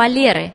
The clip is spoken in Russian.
шпалеры